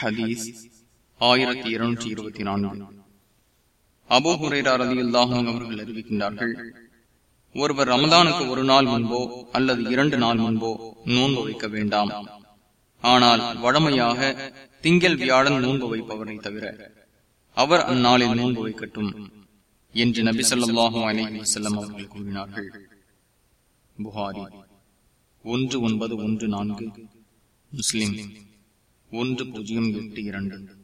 ஹதீஸ் ஆயிரத்தி இருநூற்றி இருபத்தி நான்கு. அபோ அவர்கள் அறிவிக்கின்றார்கள் ஒருவர் ரமதானுக்கு ஒரு நாள் முன்போ அல்லது இரண்டு நாள் முன்போ நோன்பு வைக்க வேண்டாம். ஆனால் வழமையாக திங்கள் வியாழன் நோன்பு வைப்பவரை தவிர அவர் அந்நாளில் நோன்பு வைக்கட்டும் என்று நபி சொல்லாஹும் அலி வசல்லம் அவர்கள் கூறினார்கள். புகாரி ஒன்று ஒன்பது ஒன்று நான்கு முஸ்லிம். ஒன்று பூஜ்ஜியம் எட்டு இரண்டு.